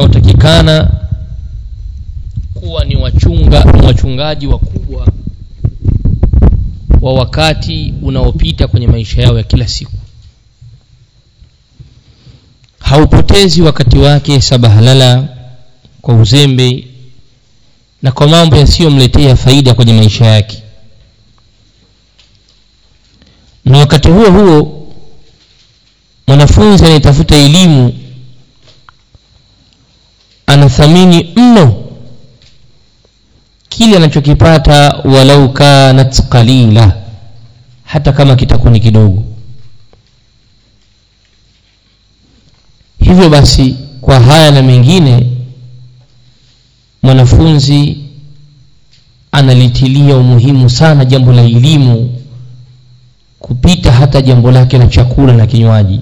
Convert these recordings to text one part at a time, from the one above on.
wanaotakikana kuwa ni wachunga wachungaji wakubwa wa wakati unaopita kwenye maisha yao ya kila siku. Haupotezi wakati wake sabahalala kwa uzembe na kwa mambo yasiyomletea faida kwenye maisha yake. Na wakati huo huo mwanafunzi anayetafuta elimu anathamini mno kile anachokipata walau kanat qalila hata kama kitakuwa ni kidogo. Hivyo basi kwa haya na mengine mwanafunzi analitilia umuhimu sana jambo la elimu kupita hata jambo lake la chakula na kinywaji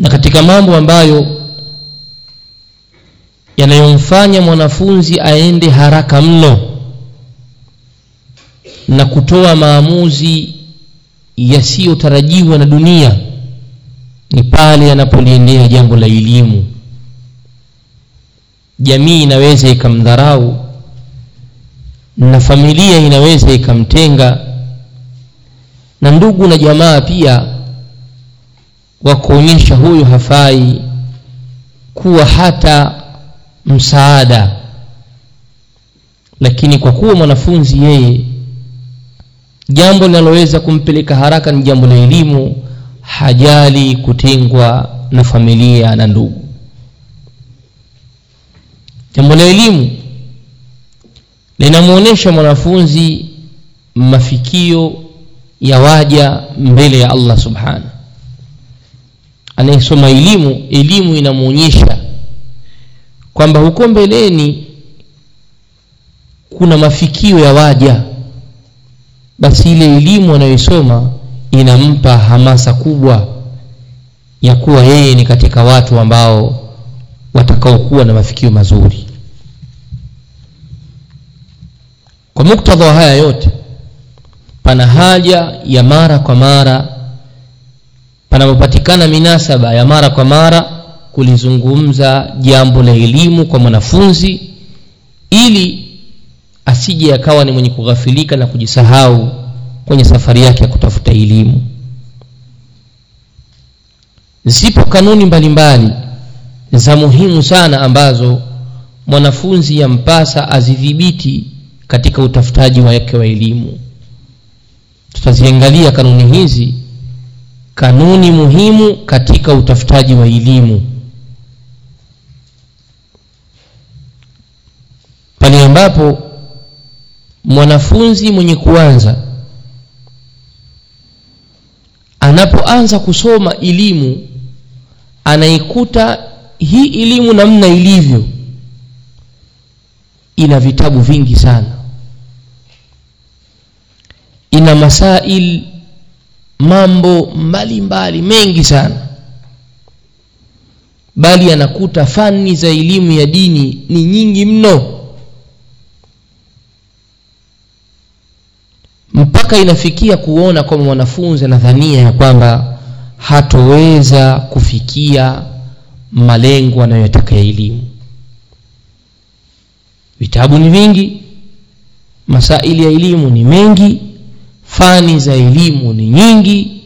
na katika mambo ambayo yanayomfanya mwanafunzi aende haraka mno na kutoa maamuzi yasiyotarajiwa na dunia ni pale anapoliendea jambo la elimu. Jamii inaweza ikamdharau na familia inaweza ikamtenga na ndugu na jamaa pia wakuonyesha huyu hafai kuwa hata msaada. Lakini kwa kuwa mwanafunzi yeye jambo linaloweza kumpeleka haraka ni jambo la elimu hajali kutengwa na familia na ndugu. Jambo la elimu linamwonyesha mwanafunzi mafikio ya waja mbele ya Allah subhana anayesoma elimu elimu inamuonyesha kwamba huko mbeleni kuna mafikio ya waja. Basi ile elimu anayosoma inampa hamasa kubwa ya kuwa yeye ni katika watu ambao watakaokuwa na mafikio mazuri. Kwa muktadha haya yote pana haja ya mara kwa mara panapopatikana minasaba ya mara kwa mara kulizungumza jambo la elimu kwa mwanafunzi ili asije akawa ni mwenye kughafilika na kujisahau kwenye safari yake ya kutafuta elimu. Zipo kanuni mbalimbali mbali za muhimu sana ambazo mwanafunzi yampasa azidhibiti katika utafutaji wake wa elimu. Tutaziangalia kanuni hizi kanuni muhimu katika utafutaji wa elimu. Pale ambapo mwanafunzi mwenye kuanza anapoanza kusoma elimu anaikuta hii elimu namna ilivyo ina vitabu vingi sana. Ina masail mambo mbalimbali mbali, mengi sana. Bali anakuta fani za elimu ya dini ni nyingi mno. Mpaka inafikia kuona kwamba mwanafunzi anadhania ya kwamba hatoweza kufikia malengo anayotaka ya elimu. Vitabu ni vingi masaili ya elimu ni mengi fani za elimu ni nyingi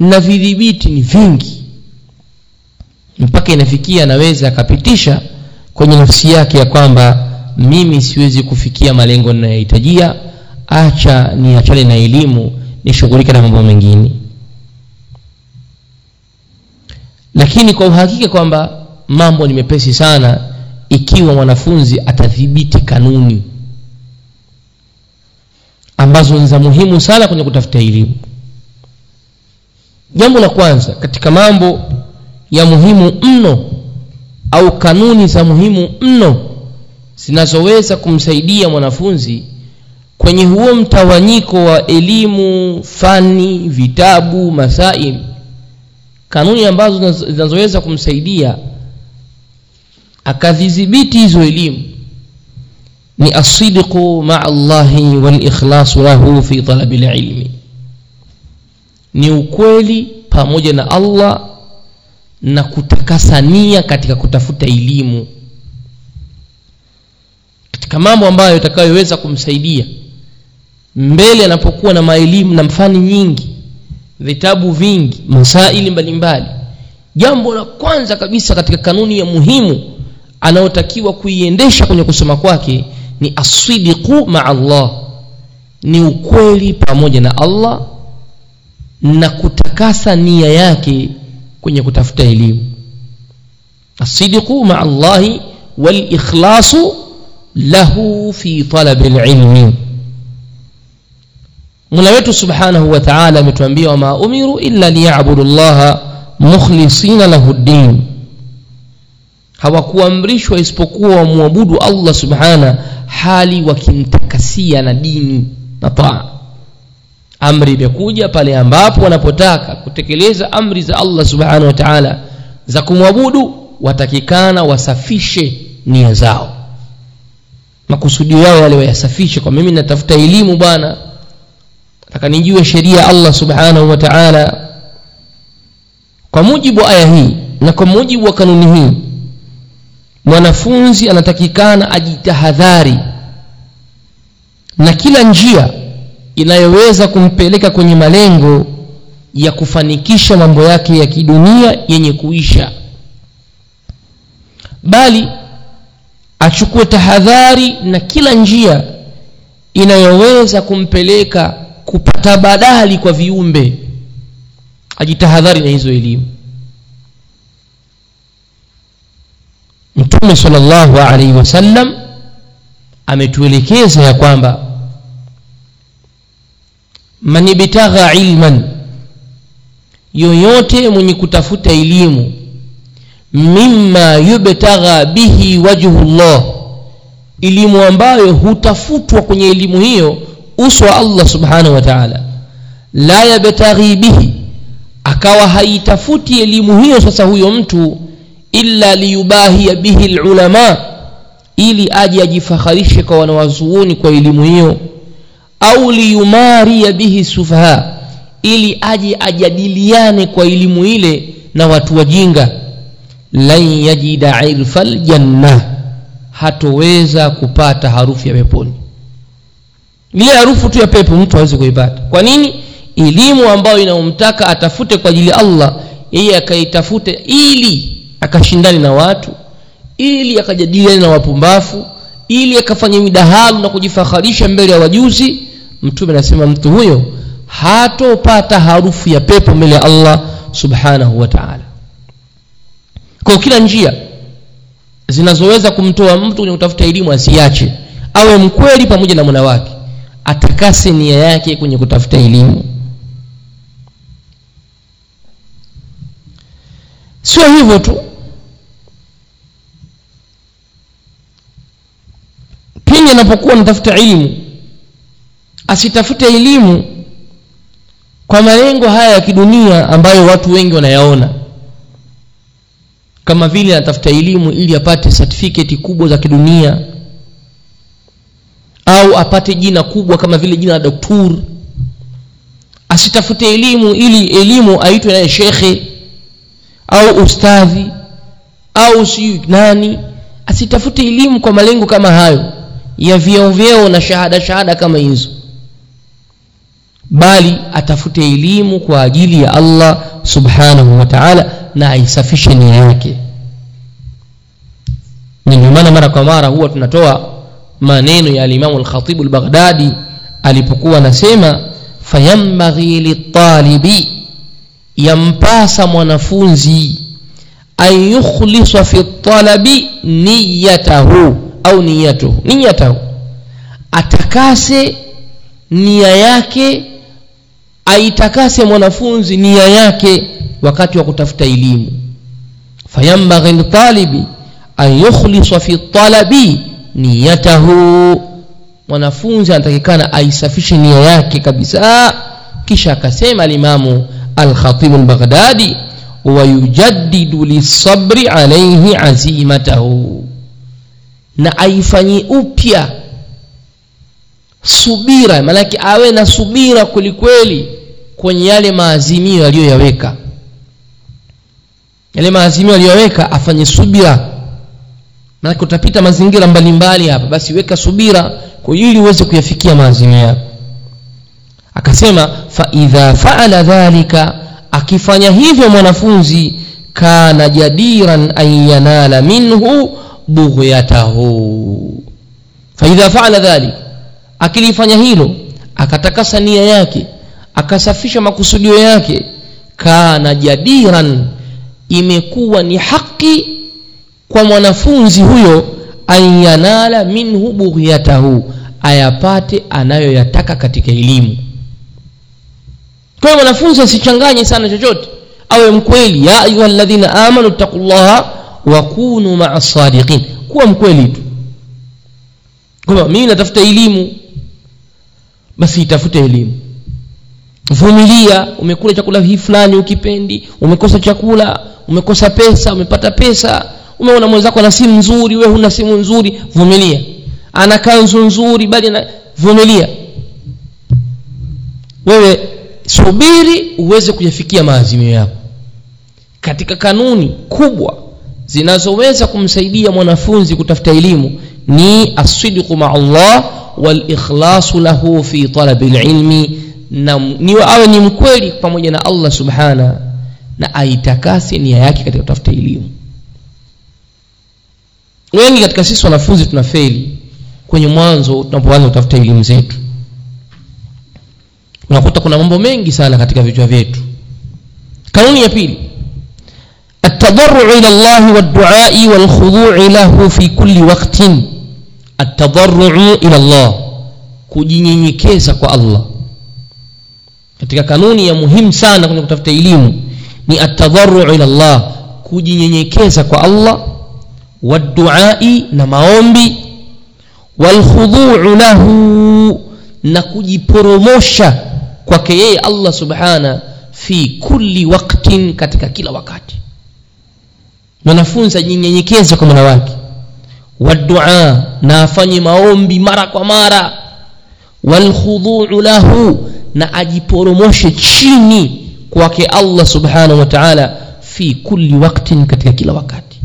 na vidhibiti ni vingi. Mpaka inafikia anaweza akapitisha kwenye nafsi yake ya kwamba mimi siwezi kufikia malengo ninayohitajia acha niachane na elimu nishughulike na mambo mengine. Lakini kwa uhakika kwamba mambo ni mepesi sana ikiwa mwanafunzi atadhibiti kanuni ambazo ni za muhimu sana kwenye kutafuta elimu. Jambo la kwanza katika mambo ya muhimu mno au kanuni za muhimu mno zinazoweza kumsaidia mwanafunzi kwenye huo mtawanyiko wa elimu fani vitabu masail kanuni ambazo zinazoweza kumsaidia akadhidhibiti hizo elimu ni asidiqu maa Allahi walikhlasu lahu fi talabi lilmi ni ukweli pamoja na Allah na kutakasa nia katika kutafuta elimu. Katika mambo ambayo yatakayoweza kumsaidia mbele anapokuwa na maelimu na mfani nyingi vitabu vingi masaili mbalimbali jambo la kwanza kabisa katika kanuni ya muhimu anayotakiwa kuiendesha kwenye kusoma kwake ni aswidiqu maa Allah. Ni ukweli pamoja na Allah na kutakasa nia yake kwenye kutafuta elimu. Asidiqu maa Allahi walikhlasu lahu fi talabi alilmi. Mola wetu subhanahu wa ta'ala ametuambia wama umiru illa liyabudu llaha mukhlisina lahu ddin hawakuamrishwa isipokuwa wamwabudu Allah subhana hali wakimtakasia na dini na taa. Amri imekuja pale ambapo wanapotaka kutekeleza amri za Allah subhanahu wa ta'ala za kumwabudu watakikana wasafishe nia zao. Makusudio yao yale wayasafishe kwa mimi natafuta elimu bwana. Nataka nijue sheria Allah subhanahu wa ta'ala. Kwa mujibu wa aya hii na kwa mujibu wa kanuni hii mwanafunzi anatakikana ajitahadhari na kila njia inayoweza kumpeleka kwenye malengo ya kufanikisha mambo yake ya kidunia yenye kuisha. Bali achukue tahadhari na kila njia inayoweza kumpeleka kupata badali kwa viumbe. Ajitahadhari na hizo elimu mtume sallallahu alaihi wasallam ametuelekeza ya kwamba man ibtagha ilman yoyote mwenye kutafuta elimu mimma yubtagha bihi wajhullah elimu ambayo hutafutwa kwenye elimu hiyo uswa Allah subhanahu wa ta'ala la yabtaghi bihi akawa haitafuti elimu hiyo sasa huyo mtu illa liyubahia bihi lulama ili aje ajifaharishe kwa wanawazuoni kwa elimu hiyo. Au liyumaria bihi sufaha ili aje ajadiliane kwa elimu ile na watu wajinga. Lan yajida irfal janna hatoweza kupata harufu ya peponi. Ile harufu tu ya pepo mtu hawezi kuipata. Kwa nini? Elimu ambayo inaomtaka atafute kwa ajili ya Allah yeye akaitafute ili akashindani na watu ili akajadiliane na wapumbafu ili akafanya midahalu na kujifaharisha mbele ya wajuzi mtume anasema mtu huyo hatopata harufu ya pepo mbele ya Allah subhanahu wa ta'ala. Kwa kila njia zinazoweza kumtoa mtu kwenye kutafuta elimu asiache awe mkweli pamoja na mwana wake atakase nia yake kwenye kutafuta elimu. Sio hivyo tu pindi anapokuwa anatafuta elimu asitafute elimu kwa malengo haya ya kidunia ambayo watu wengi wanayaona. Kama vile anatafuta elimu ili apate certificate kubwa za kidunia au apate jina kubwa kama vile jina la doktor. Asitafute elimu ili elimu aitwe naye shekhe au ustadhi au sijui nani. Asitafute elimu kwa malengo kama hayo ya vyeo vyeo na shahada shahada kama hizo. Bali atafute elimu kwa ajili ya Allah subhanahu wa ta'ala na aisafishe nia yake. Ndio maana mara kwa mara huwa tunatoa maneno ya al-Imam al-Khatib al-Baghdadi alipokuwa anasema fayambaghi litalibi yampasa mwanafunzi an yukhlisa fi talabi niyatahu au niyatuhu niyatahu atakase nia yake aitakase mwanafunzi nia yake wakati wa kutafuta elimu. Fayambaghi litalibi an yukhlisa fi talabi niyatahu mwanafunzi anatakikana aisafishe nia yake kabisa. Kisha akasema alimamu wa yujaddidu lisabri alayhi azimatahu na aifanyie upya subira. Maanake awe na subira kwelikweli kwenye yale maazimio aliyoyaweka. Yale maazimio aliyoweka afanye subira. Maana utapita mazingira mbalimbali hapa basi weka subira kwa ili uweze kuyafikia maazimio yako. Akasema fa idha faala dhalika akifanya hivyo mwanafunzi kana jadiran an yanala minhu bughyatahu fa idha faala dhalika akilifanya hilo akatakasa nia yake akasafisha makusudio yake kana jadiran imekuwa ni haki kwa mwanafunzi huyo an yanala minhu bughyatahu ayapate anayoyataka katika elimu. Kwa hiyo mwanafunzi asichanganye sana chochote awe mkweli ya ayuha alladhina amanu taqullaha wa kunu maa sadiqin. Kuwa mkweli tu. Kwamba mimi natafuta elimu. Basi itafute elimu. Vumilia umekula chakula hii fulani ukipendi umekosa chakula umekosa pesa umepata pesa umeona mwenzako ana simu nzuri wewe huna simu nzuri vumilia. Ana kanzu nzuri bali na vumilia. Wewe subiri uweze kuyafikia maazimio yako. Katika kanuni kubwa zinazoweza kumsaidia mwanafunzi kutafuta elimu ni asidqu maa Allah walikhlasu lahu fi talabi lilmi na ni awe ni mkweli pamoja na Allah subhana na aitakase nia yake katika kutafuta elimu. Wengi katika sisi wanafunzi tunafeli kwenye mwanzo tunapoanza kutafuta elimu zetu. Unakuta kuna mambo mengi sana katika vichwa vyetu. Kanuni ya pili التضرع إلى الله والدعاء والخضوع له في كل وقت التضرع إلى الله kujinyenyekeza kwa Allah katika kanuni ya muhimu sana kwenye kutafuta elimu ni atadharu ila Allah kujinyenyekeza kwa Allah waduai na maombi walkhuduu lahu na kujiporomosha kwake yeye Allah subhana fi kulli waktin katika kila wakati mwanafunzi ajinyenyekeze kwa mola wake. Wadua na afanye maombi mara kwa mara. Walkhuduu lahu na ajiporomoshe chini kwake Allah subhanahu wa ta'ala fi kulli waktin katika kila wakati.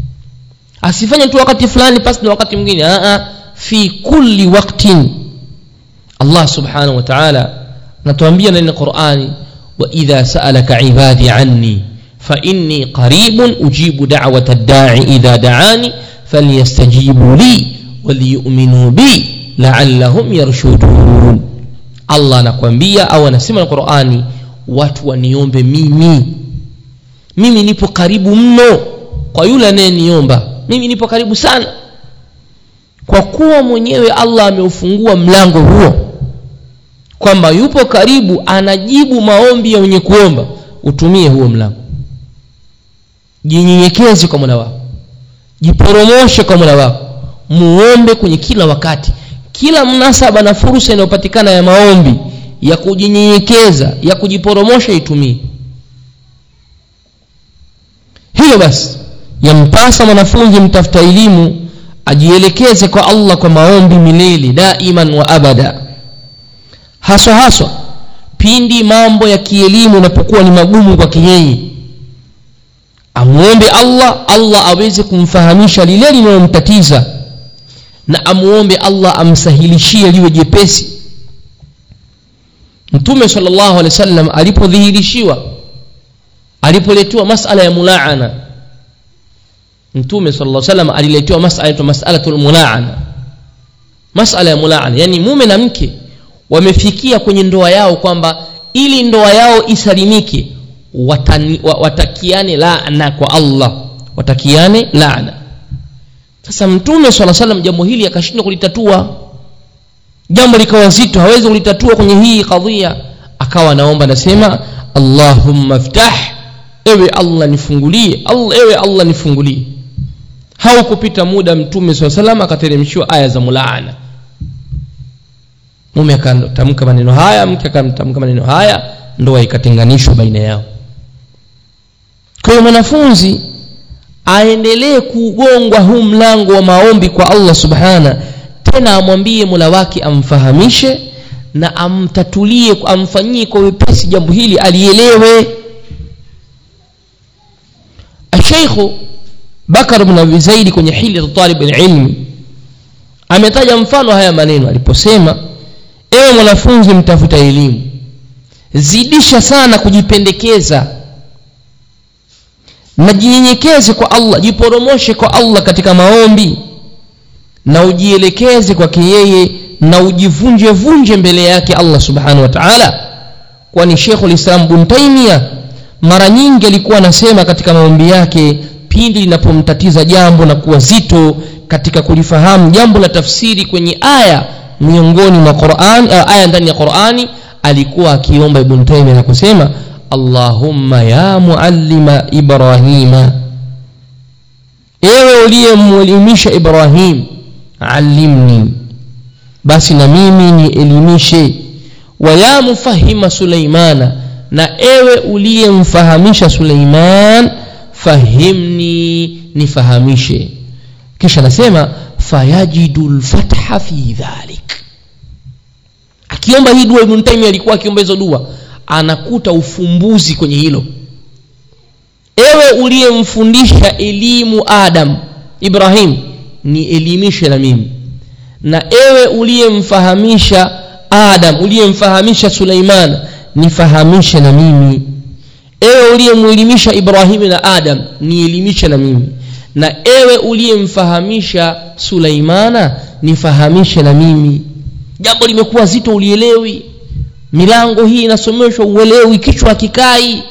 Asifanye tu wakati fulani pasi na wakati mwingine. A fi kulli waktin. Allah subhanahu wa ta'ala anatuambia ndani ya Qur'ani wa idha sa'alaka ibadi anni fa inni qaribun ujibu الداعي ad-da'i idha da'ani falyastajibu li لعلهم bi la'allahum yarshudun. Allah anakwambia au anasema na Qur'ani watu waniombe mimi. Mimi nipo karibu mno. Kwa yule anayeniomba mimi nipo karibu sana. Kwa kuwa mwenyewe Allah ameufungua mlango huo kwamba yupo karibu anajibu maombi ya wenye kuomba utumie huo mlango jinyenyekeze kwa Mola wako. Jiporomoshe kwa Mola wako. Muombe kwenye kila wakati. Kila mnasaba na fursa inayopatikana ya maombi ya kujinyenyekeza ya kujiporomosha itumie. Hilo basi yampasa mwanafunzi mtafuta elimu ajielekeze kwa Allah kwa maombi milele daiman wa abada. Haswa haswa pindi mambo ya kielimu yanapokuwa ni magumu kwa yeye amuombe Allah Allah aweze kumfahamisha lile linalomtatiza. Na amuombe Allah amsahilishie liwe jepesi. Mtume sallallahu alaihi wasallam alipodhihirishiwa alipoletewa masala ya mulaana Mtume sallallahu alaihi wasallam aliletewa masala ya masalatul mulaana masala ya mulaana yani mume na mke wamefikia kwenye ndoa yao kwamba ili ndoa yao isalimike watani, watakiane laana kwa Allah. Watakiane laana. Sasa mtume swalla salam jambo hili akashindwa kulitatua. Jambo likawa zito hawezi kulitatua kwenye hii kadhia akawa naomba nasema allahumma ftah ewe allah nifungulie allah ewe allah nifungulie. Haukupita muda mtume swalla salam akateremshiwa aya za mulaana. Mume akatamka maneno haya mke akatamka maneno haya ndoa ikatenganishwa baina yao kwa hiyo mwanafunzi aendelee kugongwa huu mlango wa maombi kwa allah subhana tena amwambie mola wake amfahamishe na amtatulie amfanyie kwa wepesi jambo hili alielewe. Asheikhu bakar bn zaidi kwenye hilyatu talib alilm ametaja mfano haya maneno aliposema ewe mwanafunzi mtafuta elimu. Zidisha sana kujipendekeza na jinyenyekeze kwa Allah jiporomoshe kwa Allah katika maombi. Na ujielekeze kwake yeye na ujivunje vunje mbele yake Allah subhanahu wa ta'ala. Kwani Sheikhul Islam Ibn Taymiyyah mara nyingi alikuwa anasema katika maombi yake pindi linapomtatiza jambo na kuwa zito katika kulifahamu jambo la tafsiri kwenye aya miongoni mwa Qur'an aya ndani ya Qur'ani alikuwa akiomba Ibn Taymiyyah na kusema Allahumma ya muallima Ibrahima ewe uliyemwelimisha Ibrahim alimni basi na mimi nielimishe. Wa ya mufahima Suleimana na ewe uliyemfahamisha Suleiman fahimni nifahamishe. Kisha nasema fayajidu lfatha fi dhalik. Akiomba hii dua ibn Taymiyyah alikuwa akiomba hizo dua anakuta ufumbuzi kwenye hilo. Ewe uliyemfundisha elimu Adam Ibrahim ni elimishe na mimi. Na ewe uliyemfahamisha Adam uliyemfahamisha Suleiman nifahamishe na mimi. Ewe uliyemwelimisha Ibrahim na Adam nielimishe na mimi. Na ewe uliyemfahamisha Suleimana nifahamishe na mimi. Jambo limekuwa zito ulielewi milango hii inasomeshwa uelewi kichwa kikai.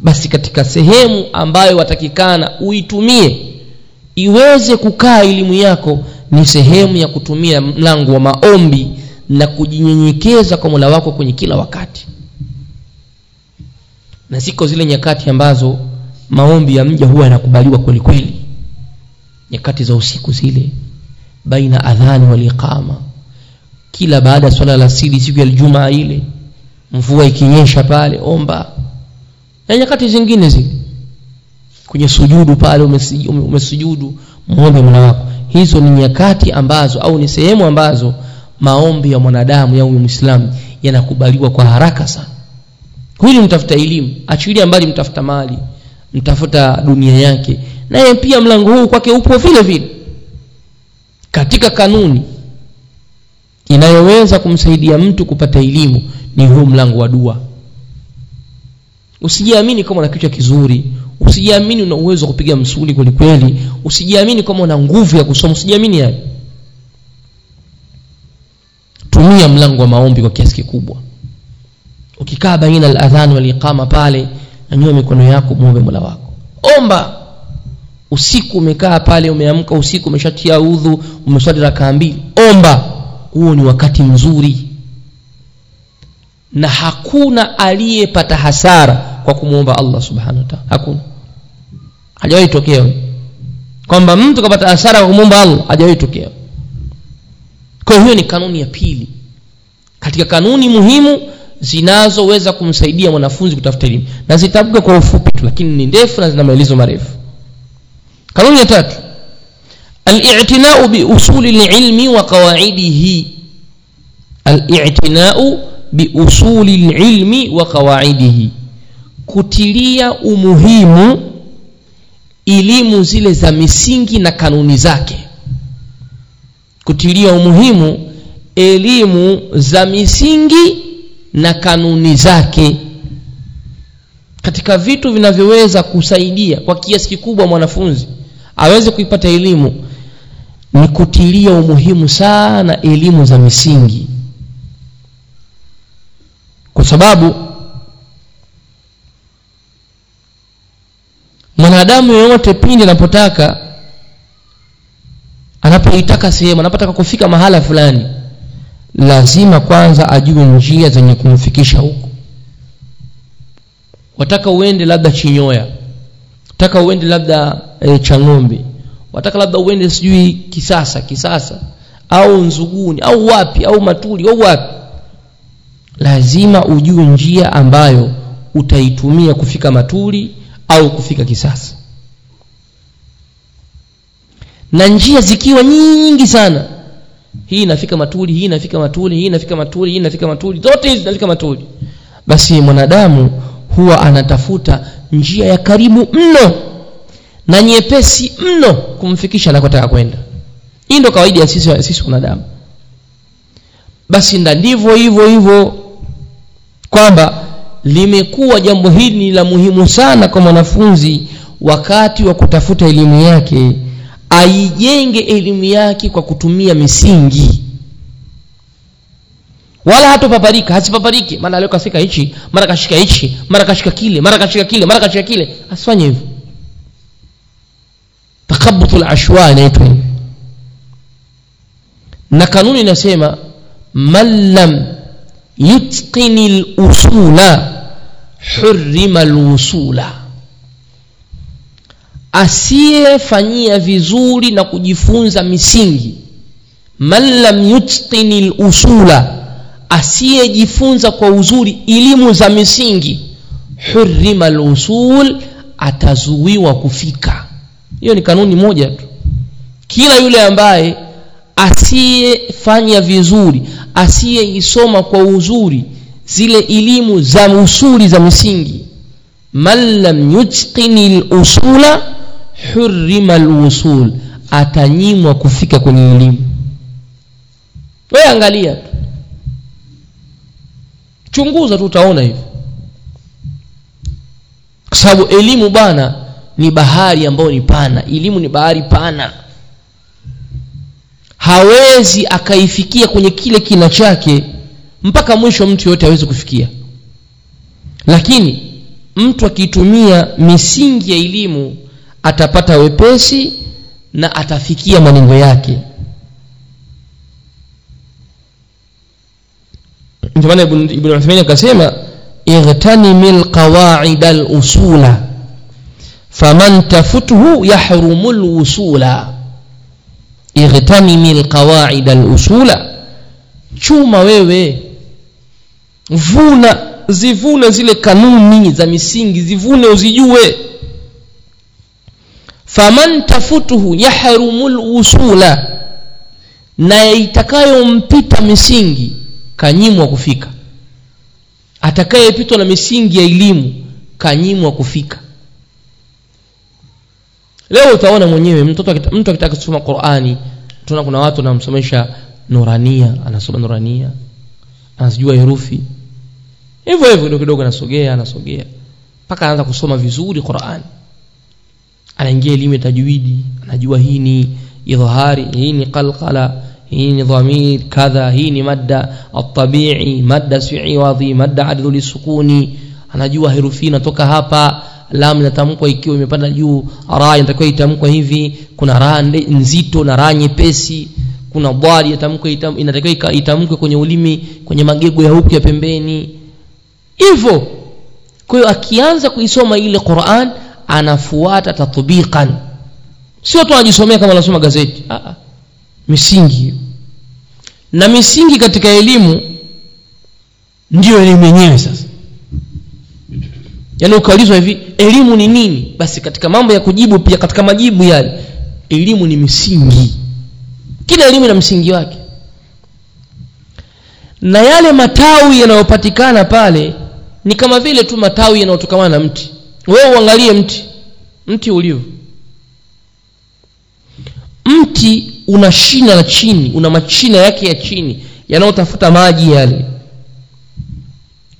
Basi katika sehemu ambayo watakikana uitumie iweze kukaa elimu yako ni sehemu ya kutumia mlango wa maombi na kujinyenyekeza kwa Mola wako kwenye kila wakati. Na ziko zile nyakati ambazo maombi ya mja huwa yanakubaliwa kweli kweli nyakati za usiku zile baina adhani wal iqama kila baada ya swala la asili siku ya Ijumaa ile mvua ikinyesha pale omba. Na nyakati zingine zile. Kwenye sujudu pale umesujudu muombe Mola wako. Hizo ni nyakati ambazo au ni sehemu ambazo maombi ya mwanadamu au huyu Muislamu yanakubaliwa kwa haraka sana. Huyu mtafuta elimu achilia mbali mtafuta mali mtafuta dunia yake. Naye pia mlango huu kwake upo vile vile. Katika kanuni inayoweza kumsaidia mtu kupata elimu ni huu mlango wa dua. Usijiamini kama una kichwa kizuri. Usijiamini una uwezo wa kupiga msuli kweli kweli. Usijiamini kama una nguvu ya kusoma. Usijiamini hayo tumia mlango wa maombi kwa kiasi kikubwa. Ukikaa baina al-adhan wal iqama pale nyanyua mikono yako muombe Mola wako. Omba! Usiku umekaa pale umeamka usiku umeshatia udhu umeswali rakaa mbili. Omba huo ni wakati mzuri. Na hakuna aliyepata hasara kwa kumwomba Allah subhanahu wa ta'ala. Hakuna. Hajawahi tokea. Kwamba mtu kapata hasara kwa kumwomba Allah hajawahi tokea. Kwa hiyo ni kanuni ya pili. Katika kanuni muhimu zinazoweza kumsaidia mwanafunzi kutafuta elimu. Na zitabuka kwa ufupi tu lakini ni ndefu na zina maelezo marefu. Kanuni ya tatu al-i'tina'u bi usuli al-ilmi wa qawaidihi. Al-i'tina'u bi usuli al-ilmi wa qawaidihi. Kutilia umuhimu elimu zile za misingi na kanuni zake. Kutilia umuhimu elimu za misingi na kanuni zake. Katika vitu vinavyoweza kusaidia kwa kiasi kikubwa mwanafunzi aweze kuipata elimu ni kutilia umuhimu sana elimu za misingi. Kwa sababu mwanadamu yeyote pindi anapotaka anapoitaka sehemu anapotaka kufika mahala fulani lazima kwanza ajue njia zenye kumfikisha huko. Wataka uende labda chinyoya wataka uende labda e, chang'ombe wataka labda uende sijui kisasa kisasa. Au nzuguni au wapi au matuli au wapi. Lazima ujue njia ambayo utaitumia kufika matuli au kufika kisasa. Na njia zikiwa nyingi sana. Hii inafika matuli hii inafika matuli hii inafika matuli hii inafika matuli. Zote hizi zinafika matuli. Basi mwanadamu huwa anatafuta njia ya karibu mno na nyepesi mno kumfikisha anakotaka kwenda. Hii ndo kawaida ya sisi, sisi wanadamu. Basi nda ndivyo hivyo hivyo kwamba limekuwa jambo hili ni la muhimu sana kwa mwanafunzi wakati wa kutafuta elimu yake aijenge elimu yake kwa kutumia misingi. Wala hatopaparika hasipaparike. Mara leo kafika hichi mara kashika hichi mara kashika kile mara kashika kile mara kashika kile. Asifanye hivyo takabutu lashwa inaitwa na kanuni inasema man lam yutqini lusula hurima lwusula asiyefanyia vizuri na kujifunza misingi man lam yutqini lusula asiyejifunza kwa uzuri elimu za misingi hurima lusul atazuiwa kufika hiyo ni kanuni moja tu. Kila yule ambaye asiyefanya vizuri asiyeisoma kwa uzuri zile elimu za usuli za msingi man lam yutqini lusula hurima lwusul atanyimwa kufika kwenye elimu. We angalia tu. Chunguza tu utaona hivyo kwa sababu elimu bwana ni bahari ambayo ni pana. Elimu ni bahari pana. Hawezi akaifikia kwenye kile kina chake mpaka mwisho mtu yoyote hawezi kufikia. Lakini mtu akitumia misingi ya elimu atapata wepesi na atafikia malengo yake. Ndio maana ibn uthmani akasema ightanimi lqawaida alusula faman tafutuhu yahrumu alwusula igtanimi alqawaida alusula. Chuma wewe. Vuna zivune zile kanuni za misingi zivune uzijue. Faman tafutuhu yahrumu lwusula na itakayompita misingi kanyimwa kufika. Atakayepitwa na misingi ya elimu kanyimwa kufika leo utaona mwenyewe mtoto mtu akitaka kusoma qurani tunaona kuna watu wanamsomesha nurania anasoma nurania anasijua herufi. Hivyo hivyo kidogo kidogo anasogea anasogea. Mpaka anaanza kusoma vizuri qurani. Anaingia elimu ya tajwidi anajua hii ni idhahari hii ni qalqala hii ni dhamir kadha hii ni madda atabii madda siwadhi madda adlu lisukuni anajua herufi inatoka hapa lam inatamkwa ikiwa imepanda juu ra inatakiwa itamkwa hivi kuna ra nzito na ra nyepesi kuna dhari itamkwa inatakiwa itamkwe kwenye ulimi kwenye magego ya huku ya pembeni. Hivyo kwa hiyo akianza kuisoma ile Qur'an anafuata tatbiqan. Sio tu anajisomea kama anasoma gazeti. Aa, misingi na misingi katika elimu ndiyo elimu yenyewe sasa. Yaani ukaulizwa hivi elimu ni nini? Basi katika mambo ya kujibu pia katika majibu yale elimu ni misingi. Kila elimu ina msingi wake. Na yale matawi yanayopatikana pale ni kama vile tu matawi yanayotokana na mti. Wewe uangalie mti. Mti ulivyo mti una shina la chini una machina yake ya chini yanayotafuta maji yale.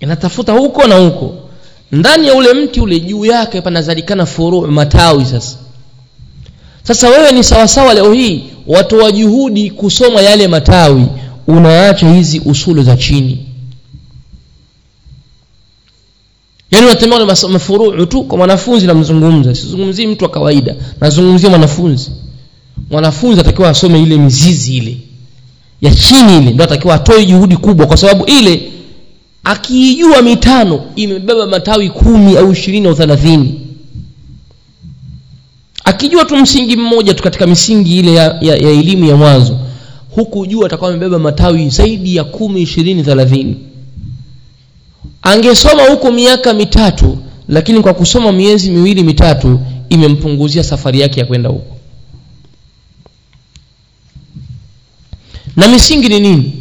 Yanatafuta huko na huko ndani ya ule mti ule juu yake panazalikana furu matawi sasa. Sasa wewe ni sawasawa leo hii watoa juhudi kusoma yale matawi unaacha hizi usulu za chini. Yaani unatembea na mafuruu tu kwa mwanafunzi namzungumza. Sizungumzii mtu wa kawaida nazungumzia mwanafunzi. Mwanafunzi atakiwa asome ile mizizi ile. Ya chini ile ndio atakiwa atoe juhudi kubwa kwa sababu ile akiijua mitano imebeba matawi kumi au ishirini au thelathini. Akijua tu msingi mmoja tu katika misingi ile ya, ya, ya elimu ya mwanzo huku jua atakuwa amebeba matawi zaidi ya kumi ishirini thelathini. Angesoma huko miaka mitatu lakini kwa kusoma miezi miwili mitatu imempunguzia safari yake ya kwenda huko. Na misingi ni nini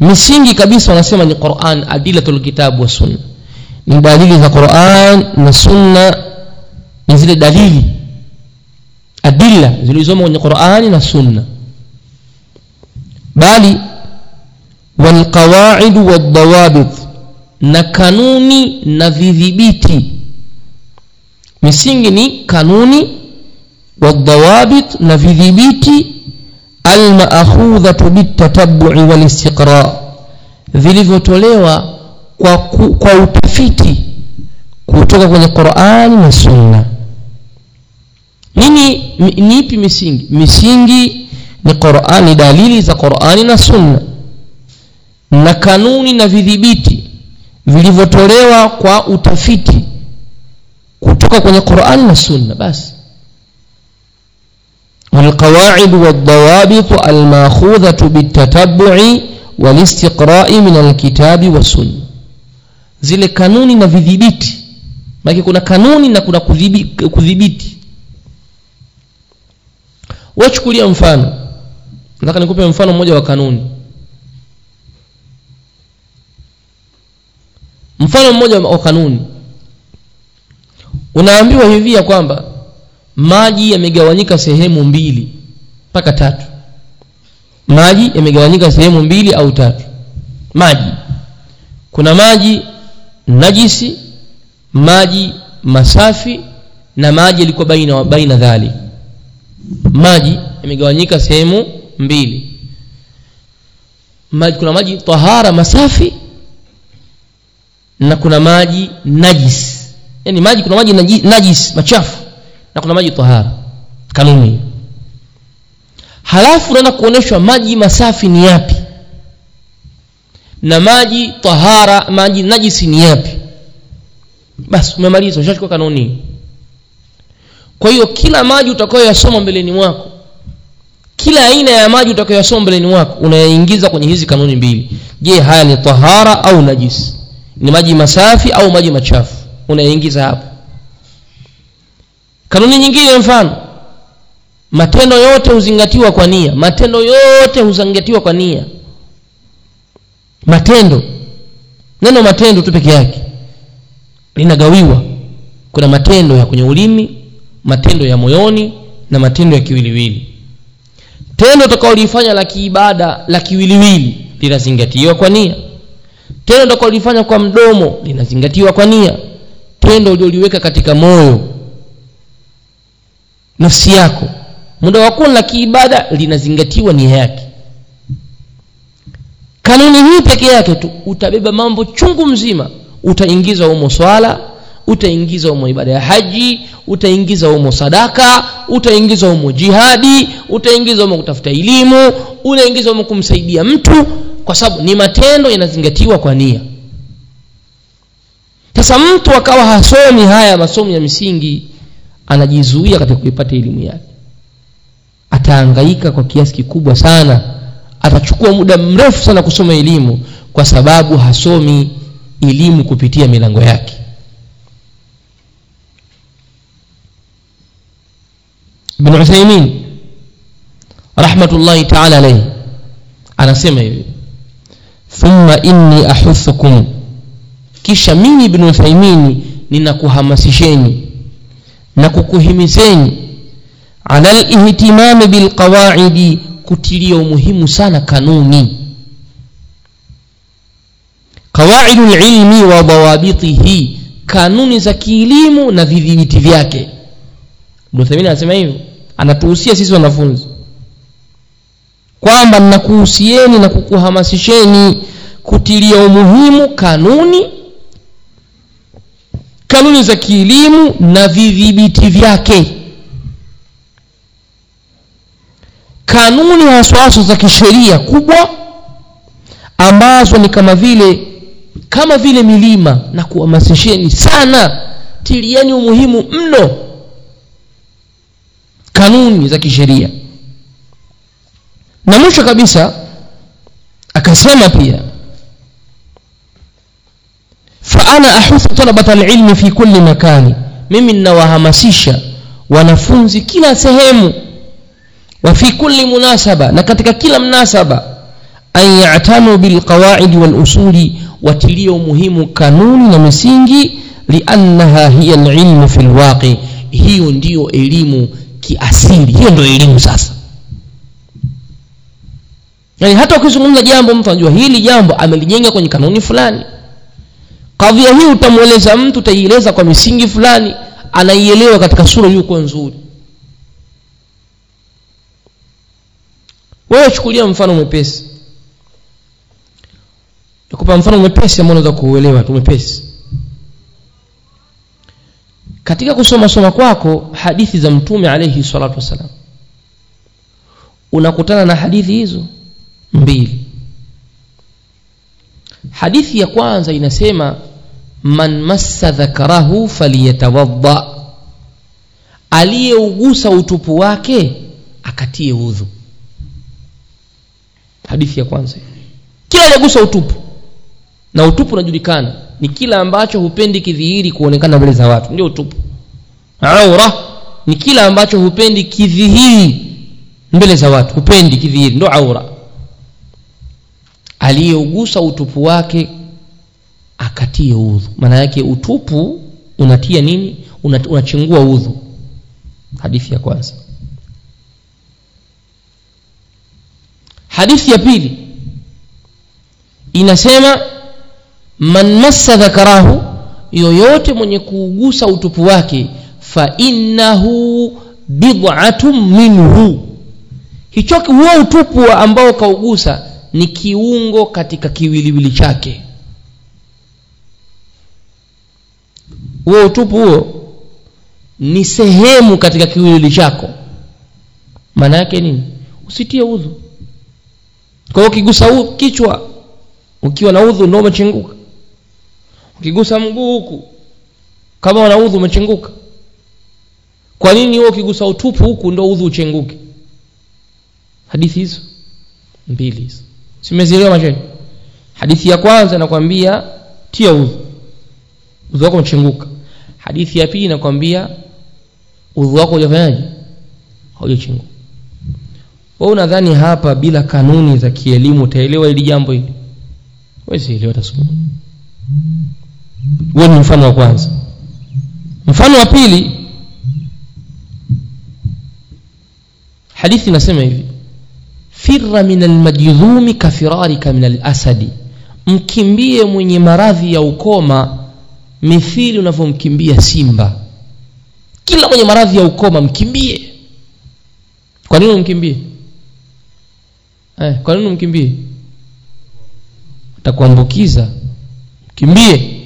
misingi kabisa wanasema ni Qur'an adilatul kitab wa sunna. Ni dalili za Qur'an na sunna ni zile dalili adilla zilizomo kwenye qurani na sunna. Bali walqawaid waldawabit na kanuni na vidhibiti. Misingi ni kanuni waldawabit na vidhibiti almaakhudhatu bitatabu'i walistiqra vilivyotolewa kwa, kwa utafiti kutoka kwenye qurani na sunna. Nini ni ipi misingi? Misingi ni qurani dalili za qurani na sunna. Na kanuni na vidhibiti vilivyotolewa kwa utafiti kutoka kwenye qurani na sunna. Basi والقواعد والضوابط الماخوذة بالتتبع والاستقراء من الكتاب والسنة zile kanuni na vidhibiti maana kuna kanuni na kuna kudhibiti wachukulia mfano nataka nikupe mfano mmoja wa kanuni mfano mmoja wa kanuni unaambiwa hivi ya kwamba maji yamegawanyika sehemu mbili mpaka tatu. Maji yamegawanyika sehemu mbili au tatu. Maji kuna maji najisi maji masafi na maji yalikuwa baina baina dhali maji yamegawanyika sehemu mbili. Maji kuna maji tahara masafi na kuna maji najis yani maji kuna maji najis machafu na kuna maji tahara kanuni. Halafu unaenda kuoneshwa maji masafi ni yapi? Na maji tahara maji najisi ni yapi? Basi umemaliza ushachukua kanuni. Kwa hiyo kila maji utakayoyasoma mbeleni mwako kila aina ya maji utakayoyasoma mbeleni mwako unayaingiza kwenye hizi kanuni mbili. Je haya ni tahara au najisi? Ni maji masafi au maji machafu? Unayaingiza hapo kanuni nyingine mfano. Matendo yote huzingatiwa kwa nia. Matendo yote huzingatiwa kwa nia. Matendo. Neno matendo tu peke yake. Linagawiwa. Kuna matendo ya kwenye ulimi matendo ya moyoni na matendo ya kiwiliwili. Tendo utakaolifanya la kiibada la kiwiliwili linazingatiwa kwa nia. Tendo utakaolifanya kwa mdomo linazingatiwa kwa nia. Tendo ulioliweka katika moyo nafsi yako. Muda wa kuwa la kiibada linazingatiwa nia yake. Kanuni hii peke yake tu utabeba mambo chungu mzima. Utaingiza humo swala utaingiza humo ibada ya haji utaingiza humo sadaka utaingiza humo jihadi utaingiza humo kutafuta elimu unaingiza humo kumsaidia mtu kwa sababu ni matendo yanazingatiwa kwa nia. Sasa mtu akawa hasomi haya masomo ya misingi anajizuia katika kuipata elimu yake. Ataangaika kwa kiasi kikubwa sana. Atachukua muda mrefu sana kusoma elimu kwa sababu hasomi elimu kupitia milango yake. Ibn Uthaymeen rahmatullahi taala alayhi anasema hivi thumma inni ahuthukum. Kisha mimi ibn Uthaymeen ninakuhamasisheni na kukuhimizeni ala lihtimami bilqawaidi kutilia umuhimu sana kanuni. Qawaidu lilmi wa dawabitihi kanuni za kielimu na vidhibiti vyake. Ibn anasema hivyo anatuhusia sisi wanafunzi kwamba ninakuhusieni na kukuhamasisheni kutilia umuhimu kanuni kanuni za kielimu na vidhibiti vyake. Kanuni haswaso za kisheria kubwa ambazo ni kama vile kama vile milima na kuhamasisheni sana tilieni umuhimu mno. Kanuni za kisheria. Na mwisho kabisa akasema pia faana ahusu talabata alilmi fi kulli makani. Mimi ninawahamasisha wanafunzi kila sehemu wa fi kulli munasaba na katika kila mnasaba an ya'tanu wal usuli watilio muhimu kanuni na misingi liannaha hiya alilmu fi alwaqi hiyo ndiyo elimu kiasili hiyo ndio elimu sasa. Yani hata ukizungumza jambo mtu anajua hili jambo amelijenga kwenye kanuni fulani kadhia hii utamweleza mtu utaieleza kwa misingi fulani anaielewa katika sura iliyokuwa nzuri. Wewe chukulia mfano mwepesi. Nikupa mfano mwepesi ambao unaweza kuuelewa tu mwepesi. Katika kusoma soma kwako hadithi za mtume alayhi salatu wasalam unakutana na hadithi hizo mbili. Hadithi ya kwanza inasema man massa dhakarahu faliyatawadda aliyeugusa utupu wake akatie udhu. Hadithi ya kwanza. Kila aliyegusa utupu na utupu unajulikana ni kila ambacho hupendi kidhihiri kuonekana mbele za watu. Ndio utupu. Aura ni kila ambacho hupendi kidhihiri mbele za watu. Hupendi kidhihiri. Ndio aura. Aliyeugusa utupu wake akatie udhu. Maana yake utupu unatia nini? Unachingua udhu. Hadithi ya kwanza. Hadithi ya pili. Inasema man massa dhakarahu yoyote mwenye kuugusa utupu wake fa innahu bid'atun minhu. Hicho huo utupu ambao kaugusa ni kiungo katika kiwiliwili chake huo utupu huo ni sehemu katika kiwiliwili chako. Maana yake nini? Usitie udhu. Kwa hiyo ukigusa kichwa ukiwa na udhu ndio umechenguka ukigusa mguu huku kama una udhu umechenguka kwa nini wewe ukigusa utupu huku ndio udhu uchenguke? Hadithi hizo mbili hizo. Simezielewa masheni hadithi ya kwanza nakwambia tia udhu udhu wako umechenguka hadithi ya pili inakwambia udhu wako hujafanyaje haujachenguka wewe unadhani hapa bila kanuni za kielimu utaelewa ili jambo hili? Wewe elewa hata wewe ni mfano wa kwanza. Mfano wa pili hadithi inasema hivi firra min almajdhumi kafirarika min alasadi. Mkimbie mwenye maradhi ya ukoma mithili unavyomkimbia simba. Kila mwenye maradhi ya ukoma mkimbie. Kwa nini umkimbie? Eh, kwa nini umkimbie? Atakuambukiza. Kimbie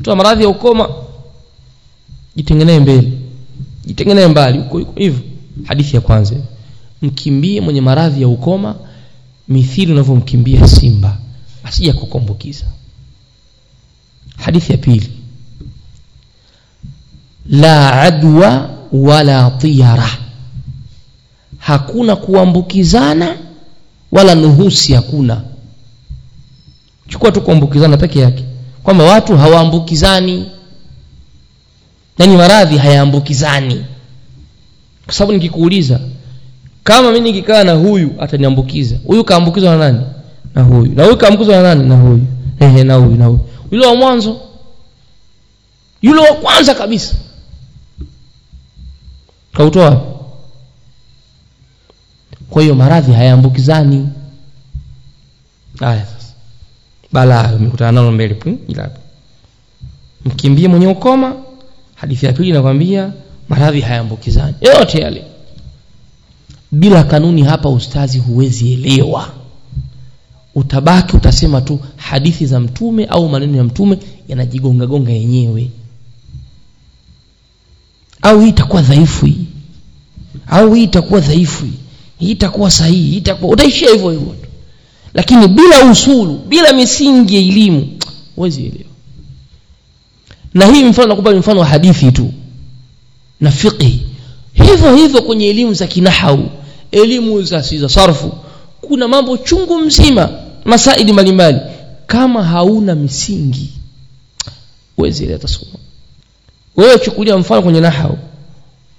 mtu wa maradhi ya ukoma jitengenee mbele. Jitengenee mbali. Huko hivyo. Hadithi ya kwanza. Mkimbie mwenye maradhi ya ukoma mithili unavyomkimbia simba. Asija kukuambukiza hadithi ya pili la adwa wala tiyara. Hakuna kuambukizana wala nuhusi hakuna. Chukua tu kuambukizana peke yake. Kwamba watu hawaambukizani. Yani maradhi hayaambukizani. Kwa sababu nikikuuliza kama mimi nikikaa na huyu ataniambukiza. Huyu kaambukizwa na nani? Na huyu. Na huyu kaambukizwa na nani? Na huyu. Ehe na huyu na huyu. Yule wa mwanzo. Yule wa kwanza kabisa kautoa. Kwa hiyo maradhi hayaambukizani. Haya sasa. Balaa nalo mbele ila mkimbie mwenye ukoma hadithi ya pili inakwambia maradhi hayaambukizani. Yote yale. Bila kanuni hapa ustazi huwezi elewa. Utabaki utasema tu hadithi za mtume au maneno ya mtume yanajigonga gonga yenyewe. Au hii itakuwa dhaifu hii au hii itakuwa dhaifu hii. Itakuwa sahihi hii itakuwa utaishia hivyo hivyo lakini bila usulu bila misingi ya elimu huwezi elewa. Na hii mfano nakupa mfano wa hadithi tu na fiqhi. Hivyo hivyo kwenye elimu za kinahau elimu za za sarfu kuna mambo chungu mzima masaidi mbalimbali kama hauna misingi huwezi elewa tasoma wewe chukulia mfano kwenye nahau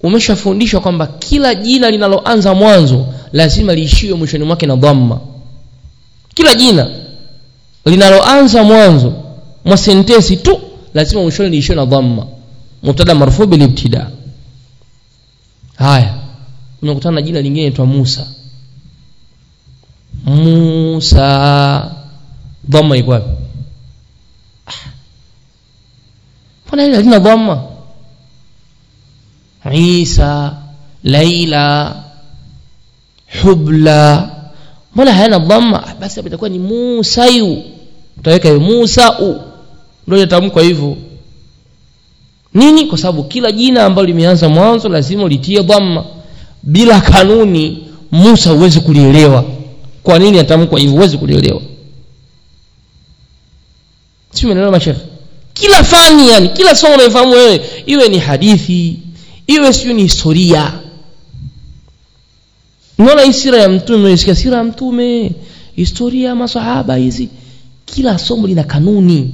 umeshafundishwa kwamba kila jina linaloanza mwanzo lazima liishiwe mwishoni mwake na dhamma. Kila jina linaloanza mwanzo mwa sentensi tu lazima mwishoni liishiwe na dhamma. Mubtada marfu bil ibtida. Haya unakutana na jina lingine linaitwa Musa. Musa. Dhamma iko wapi? Mbona hili halina dhamma Isa Laila Hubla. Mbona hayana dhamma? Basi itakuwa ni Musayu utaweka hiyo Musa u ndio yatamkwa hivyo. Nini? Kwa sababu kila jina ambalo limeanza mwanzo lazima litie dhamma. Bila kanuni Musa huwezi kulielewa. Kwa nini atamkwa hivyo? Huwezi kulielewa. Si umeelewa mashekhe? Kila fani yani kila somo unaifahamu wewe iwe ni hadithi iwe sio ni historia. Unaona hii sira ya mtume unaisikia sira ya mtume historia masahaba hizi kila somo lina kanuni.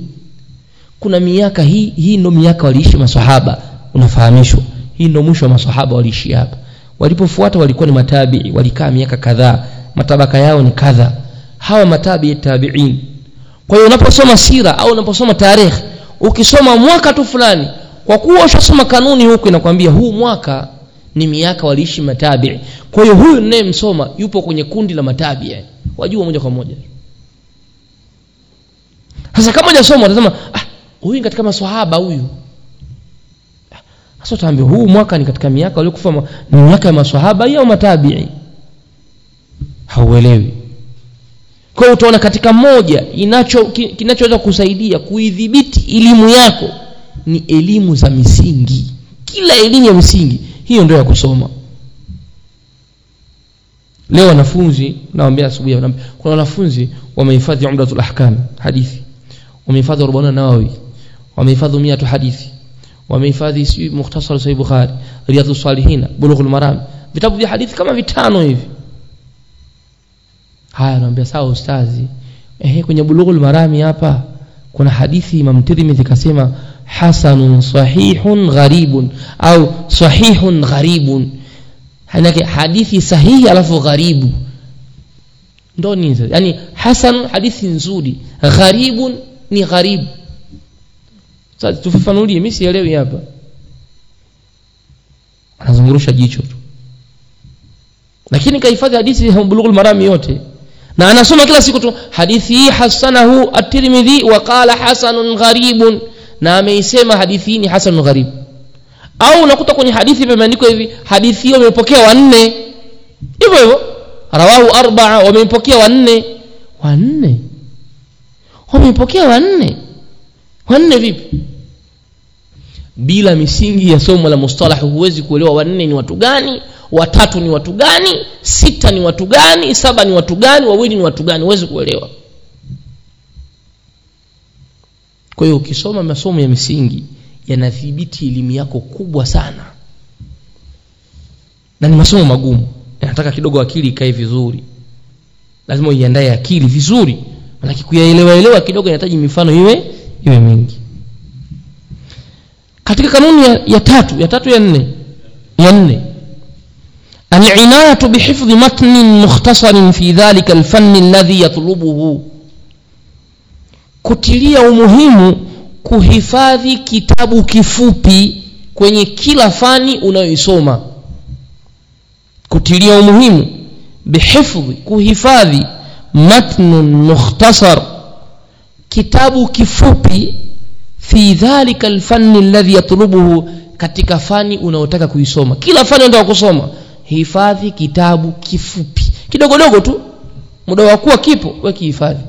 Kuna miaka hii hii ndo miaka waliishi masahaba unafahamishwa. Hii ndo mwisho wa masahaba waliishi hapa. Walipofuata walikuwa ni matabii walikaa miaka kadhaa. Matabaka yao ni kadha. Hawa matabii tabiin. Kwa hiyo unaposoma sira au unaposoma tarehe ukisoma mwaka tu fulani kwa kuwa ushasoma kanuni huku inakwambia huu mwaka ni miaka waliishi matabii. Kwa hiyo huyu ninayemsoma yupo kwenye kundi la matabii. Wajua moja kwa moja. Sasa kama hujasoma utasema ah huyu katika maswahaba huyu. Sasa utaambia huu mwaka ni katika miaka waliokufa ni miaka ya maswahaba au matabii? Hauelewi. Kwa hiyo utaona katika moja inacho kinachoweza kusaidia kuidhibiti elimu yako ni elimu za misingi. Kila elimu ya msingi hiyo ndio ya kusoma. Leo wanafunzi nawaambia asubuhi kuna wanafunzi wamehifadhi umdatul ahkam hadithi. Wamehifadhi 40 nawawi wamehifadhi 100 hadithi wamehifadhi sijui mukhtasar sahih bukhari riyadhus salihin bulughul maram. Vitabu vya hadithi kama vitano hivi. Haya naambia sawa ustazi. Ehe kwenye bulughul marami hapa kuna hadithi Imam Tirmidhi kasema hasanun sahihun gharibun au sahihun gharibun. Hanake hadithi sahihi alafu gharibu. Ndo nini yani hasan hadithi nzuri. Gharibun ni gharibu sasa tufafanulie mimi sielewi hapa. Anazungurusha jicho tu. Lakini kahifadhi hadithi bulughul marami yote. Na anasoma kila siku tu hadithi hasanahu at-Tirmidhi wa qala hasanun gharibun na ameisema hadithi hii ni hasan gharib au unakuta kwenye hadithi imeandikwa hivi hadithi hiyo imepokea wanne. Hivyo hivyo rawahu arba'a wamepokea wanne. Wanne? Wamepokea wanne. Wanne vipi? Bila misingi ya somo la mustalah huwezi kuelewa wanne ni watu gani watatu ni watu gani sita ni watu gani saba ni watu gani wawili ni watu gani. Huwezi kuelewa kwa hiyo ukisoma masomo ya misingi yanadhibiti elimu yako kubwa sana na ni masomo magumu yanataka kidogo akili ikae vizuri lazima uiandae akili vizuri manake kuyaelewa elewa kidogo inahitaji mifano iwe iwe mingi katika kanuni ya, ya tatu ya tatu ya nne ya nne العناية بحفظ متن مختصر في ذلك الفن الذي يطلبه kutilia umuhimu kuhifadhi kitabu kifupi kwenye kila fani unayoisoma. Kutilia umuhimu bihifdhi kuhifadhi matnun mukhtasar kitabu kifupi fi dhalika alfanni alladhi yatlubuhu katika fani unaotaka kuisoma. Kila fani unataka kusoma hifadhi kitabu kifupi. Kidogodogo tu muda wa kuwa kipo we kihifadhi